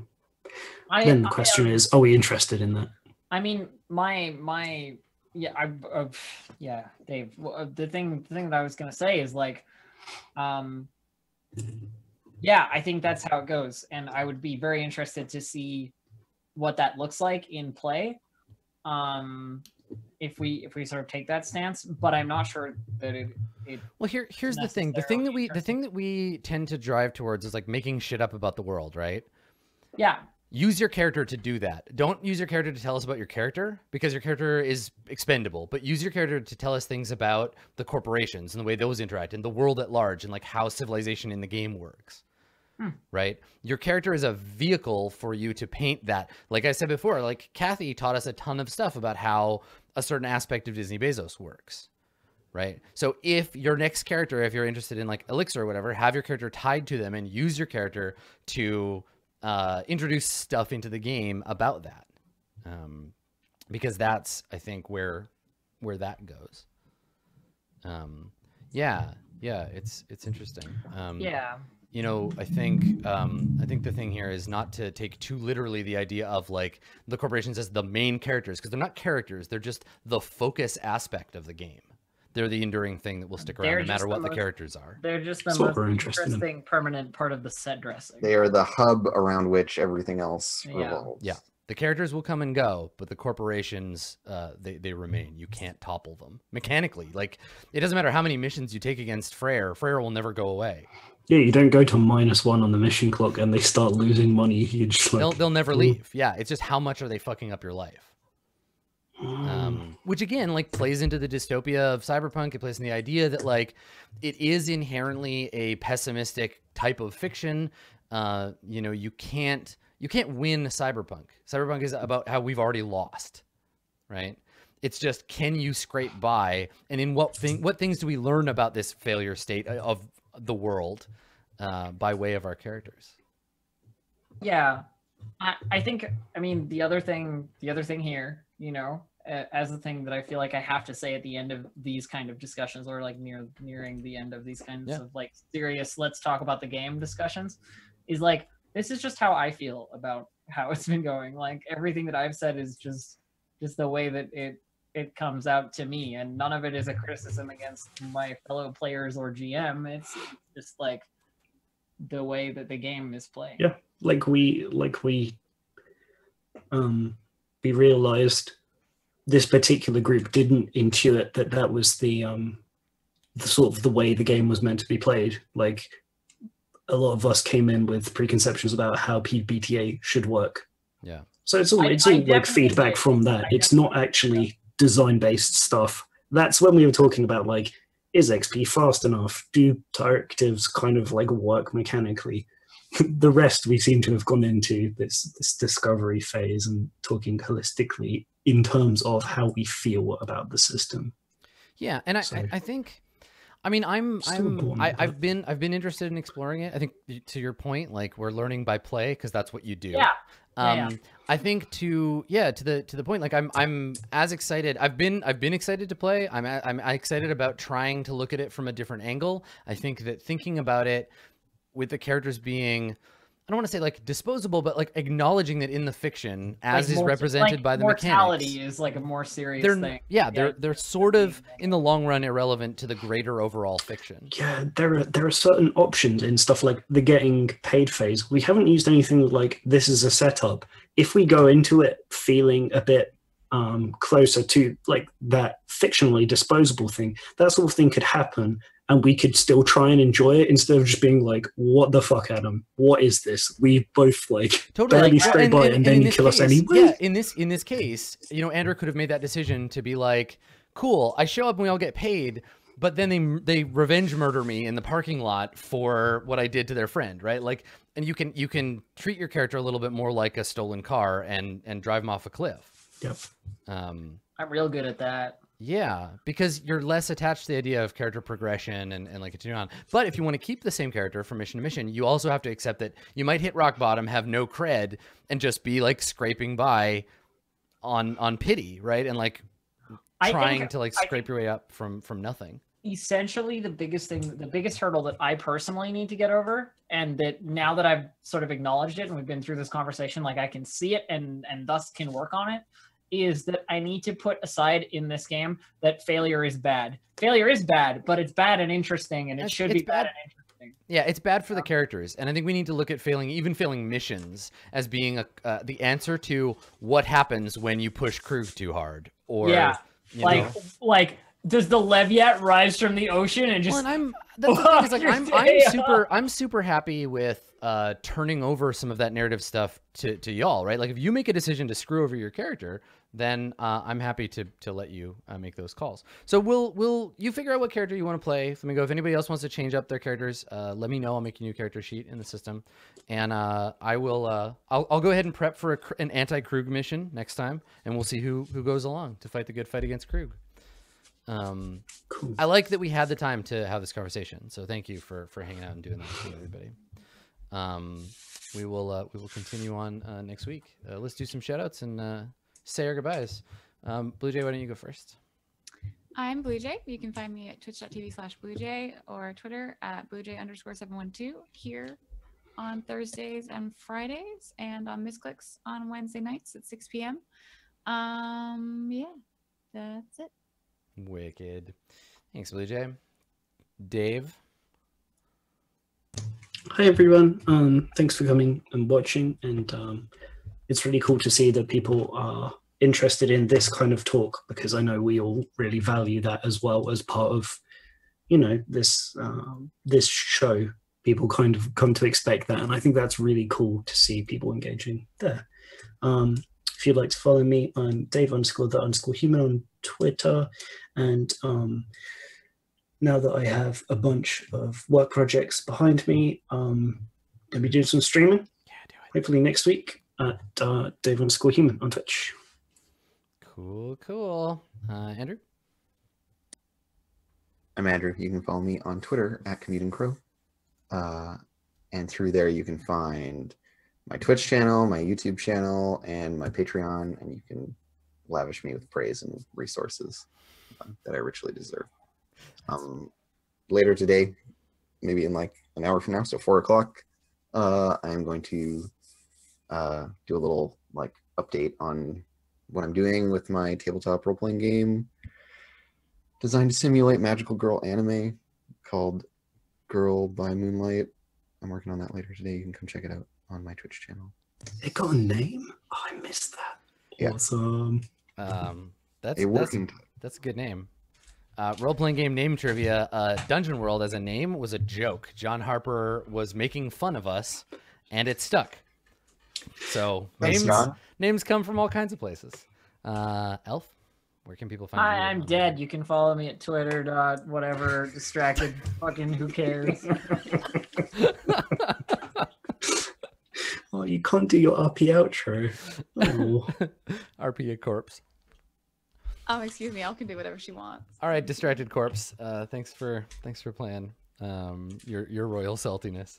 I, then the I, question um, is, are we interested in that? I mean, my my yeah, I uh, yeah, Dave. uh, The thing the thing that I was gonna say is like, um, yeah, I think that's how it goes, and I would be very interested to see what that looks like in play. Um, if we if we sort of take that stance, but I'm not sure that it it Well, here, here's the thing. The thing that we, the thing that we tend to drive towards is like making shit up about the world, right? yeah use your character to do that. Don't use your character to tell us about your character because your character is expendable, but use your character to tell us things about the corporations and the way those interact and the world at large and like how civilization in the game works. Hmm. Right? Your character is a vehicle for you to paint that. Like I said before, like Kathy taught us a ton of stuff about how a certain aspect of Disney Bezos works. Right. So if your next character, if you're interested in like Elixir or whatever, have your character tied to them and use your character to uh, introduce stuff into the game about that, um, because that's I think where where that goes. Um, yeah, yeah, it's it's interesting. Um, yeah you know, I think um, I think the thing here is not to take too literally the idea of like the corporations as the main characters because they're not characters; they're just the focus aspect of the game. They're the enduring thing that will stick around They're no matter just the what the most- characters are. they're just the That's what most we're interested in. interesting permanent part of the set dressing. They are the hub around which everything else Yeah. revolves. Yeah. The characters will come and go, but the corporations, uh, they, they remain. You can't topple them mechanically. Like, it doesn't matter how many missions you take against Freyr, Freyr will never go away. Yeah, you don't go to minus one on the mission clock and they start losing money. You just like They'll, they'll never "Mm, leave. Yeah, it's just how much are they fucking up your life? Mm." um, which again like plays into the dystopia of cyberpunk. It plays in the idea that like it is inherently a pessimistic type of fiction. Uh, you know you can't you can't win cyberpunk. Cyberpunk is about how we've already lost right? It's just can you scrape by? And in what thing what things do we learn about this failure state of the world uh, by way of our characters. Yeah, I, I think I mean the other thing the other thing here, you know, uh, as the thing that I feel like I have to say at the end of these kind of discussions or like near nearing the end of these kinds Yeah. of like serious let's talk about the game discussions is like this is just how I feel about how it's been going. Like everything that I've said is just just the way that it it comes out to me and none of it is a criticism against my fellow players or GM. It's just like the way that the game is played. Yeah. like we like we um we realized this particular group didn't intuit that that was the um the sort of the way the game was meant to be played. Like a lot of us came in with preconceptions about how PBTA should work. Yeah. so it's all I- it's I all like feedback did. from that. I it's not definitely did, actually design based stuff. That's when we were talking about like is xp fast enough? Do directives kind of like work mechanically? The rest we seem to have gone into this this discovery phase and talking holistically in terms of how we feel about the system Yeah, and I, So- I, I think, I mean, I'm, I'm, I, I've been, I've been interested in exploring it. I think to your point, like we're learning by play because that's what you do. Yeah. Um, Yeah, yeah. I think to yeah to the to the point like I'm I'm as excited I've been I've been excited to play I'm I'm excited about trying to look at it from a different angle I think that thinking about it with the characters being I don't want to say like disposable but like acknowledging that in the fiction as Like is morta- represented like by the mortality mechanics is like a more serious they're thing. yeah they're they're sort of in the long run irrelevant to the greater overall fiction. Yeah there are there are certain options in stuff like the getting paid phase. We haven't used anything like this is a setup. If we go into it feeling a bit um closer to like that fictionally disposable thing that sort of thing could happen and we could still try and enjoy it instead of just being like what the fuck adam? What is this? We both like totally barely like, stray by and, then in you this kill us case- anyway. yeah in this in this case you know andrew could have made that decision to be like cool i show up and we all get paid but then they they revenge murder me in the parking lot for what i did to their friend right? Like and you can you can treat your character a little bit more like a stolen car and and drive them off a cliff. Yep. Um I'm real good at that. Yeah, because you're less attached to the idea of character progression and, and like continuing on. But if you want to keep the same character from mission to mission, you also have to accept that you might hit rock bottom, have no cred, and just be like scraping by on on pity, right? And like trying think- to like scrape your way up from from nothing. essentially the biggest thing the biggest hurdle that i personally need to get over and that now that i've sort of acknowledged it and we've been through this conversation like i can see it and and thus can work on it is that i need to put aside in this game that failure is bad failure is bad but it's bad and interesting and it It's- should be bad bad. and interesting Yeah, it's bad for the characters, and I think we need to look at failing, even failing missions, as being a uh, the answer to what happens when you push Krug too hard, or Yeah, you like know? like does the leviat rise from the ocean and just Well, and I'm that's the thing is like I'm I'm super I'm super happy with uh turning over some of that narrative stuff to to y'all, right? Like if you make a decision to screw over your character, then uh, I'm happy to to let you uh, make those calls. So we'll we'll you figure out what character you want to play. Let me go. If anybody else wants to change up their characters, uh, let me know. I'll make a new character sheet in the system, and uh, I will. Uh, I'll I'll go ahead and prep for a, an anti Krug mission next time, and we'll see who who goes along to fight the good fight against Krug. Um, cool I like that we had the time to have this conversation. So thank you for for hanging out and doing that with everybody. Um, we will uh, we will continue on uh, next week. Uh, let's do some shoutouts and uh, say our goodbyes. Um, Blue Jay, why don't you go first? I'm Blue Jay. You can find me at twitch.tv slash Blue Jay or Twitter at Blue Jay underscore 712 here on Thursdays and Fridays and on Misclicks on Wednesday nights at 6 p.m. Um, yeah, that's it. Wicked. Thanks, Blue Jay. Dave. Hi everyone. Um, thanks for coming and watching, and um, it's really cool to see that people are interested in this kind of talk because I know we all really value that as well as part of, you know, this um, this show. People kind of come to expect that, and I think that's really cool to see people engaging there. Um, if you'd like to follow me, I'm Dave underscore the underscore human on Twitter, and um, now that I have a bunch of work projects behind me, um, gonna be doing some streaming. Yeah, do it. Hopefully next week at uh, Dave underscore human on Twitch. Cool, cool. Uh, Andrew. I'm Andrew. You can follow me on Twitter at Commuting Crow. Uh, and through there you can find my Twitch channel, my YouTube channel, and my Patreon, and you can lavish me with praise and resources uh, that I richly deserve. Um, later today, maybe in like an hour from now, so four o'clock, uh, I'm going to uh, do a little like update on what I'm doing with my tabletop role playing game designed to simulate magical girl anime called Girl by Moonlight. I'm working on that later today. You can come check it out on my Twitch channel. It got a name? Oh, I missed that. Yeah. Awesome. Um, that's A that's, working title. that's a good name. Uh, role playing game name trivia. Uh, Dungeon World as a name was a joke. John Harper was making fun of us, and it stuck. So Thanks, names John. names come from all kinds of places. Uh, Elf, where can people find Hi, you? I'm on- dead. You can follow me at Twitter. Dot whatever. Distracted. Fucking who cares? Oh, you can't do your RP outro. Oh. a Corpse. Oh, excuse me. Elle can do whatever she wants. All right, distracted corpse. Uh, thanks for thanks for playing. Um, your your royal saltiness.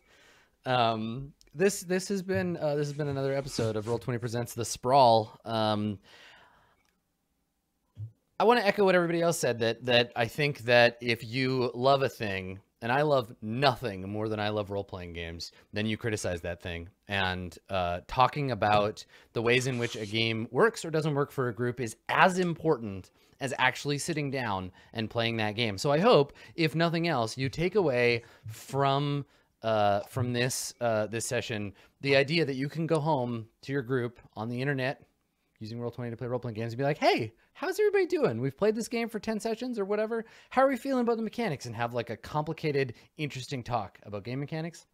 Um, this this has been uh, this has been another episode of Roll Twenty presents the Sprawl. Um, I want to echo what everybody else said that that I think that if you love a thing, and I love nothing more than I love role playing games, then you criticize that thing. And uh, talking about the ways in which a game works or doesn't work for a group is as important as actually sitting down and playing that game. So I hope, if nothing else, you take away from uh, from this uh, this session the idea that you can go home to your group on the internet using Roll20 to play role-playing games and be like, hey, how's everybody doing? We've played this game for 10 sessions or whatever. How are we feeling about the mechanics? And have like a complicated, interesting talk about game mechanics.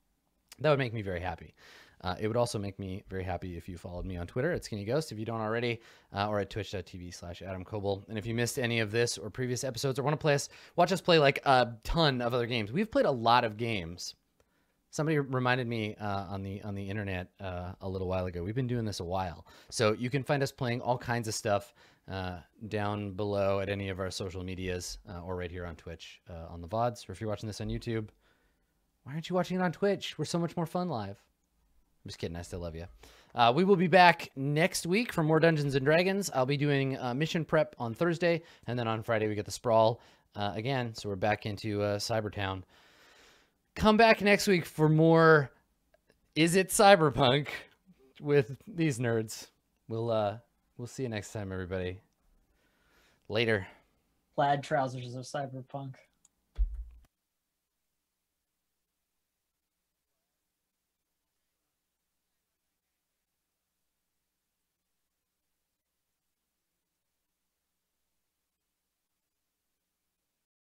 That would make me very happy. Uh, it would also make me very happy if you followed me on Twitter at Skinny Ghost if you don't already, uh, or at twitch.tv slash Adam Koebel. And if you missed any of this or previous episodes or want to play us, watch us play like a ton of other games. We've played a lot of games. Somebody reminded me uh, on the on the internet uh, a little while ago. We've been doing this a while, so you can find us playing all kinds of stuff uh, down below at any of our social medias uh, or right here on Twitch uh, on the VODs. Or if you're watching this on YouTube, why aren't you watching it on Twitch? We're so much more fun live. I'm just kidding. I still love you. Uh, we will be back next week for more Dungeons and Dragons. I'll be doing uh, mission prep on Thursday, and then on Friday we get the sprawl uh, again. So we're back into uh, Cybertown. Come back next week for more. Is it cyberpunk with these nerds? We'll uh, we'll see you next time, everybody. Later. Plaid trousers of cyberpunk.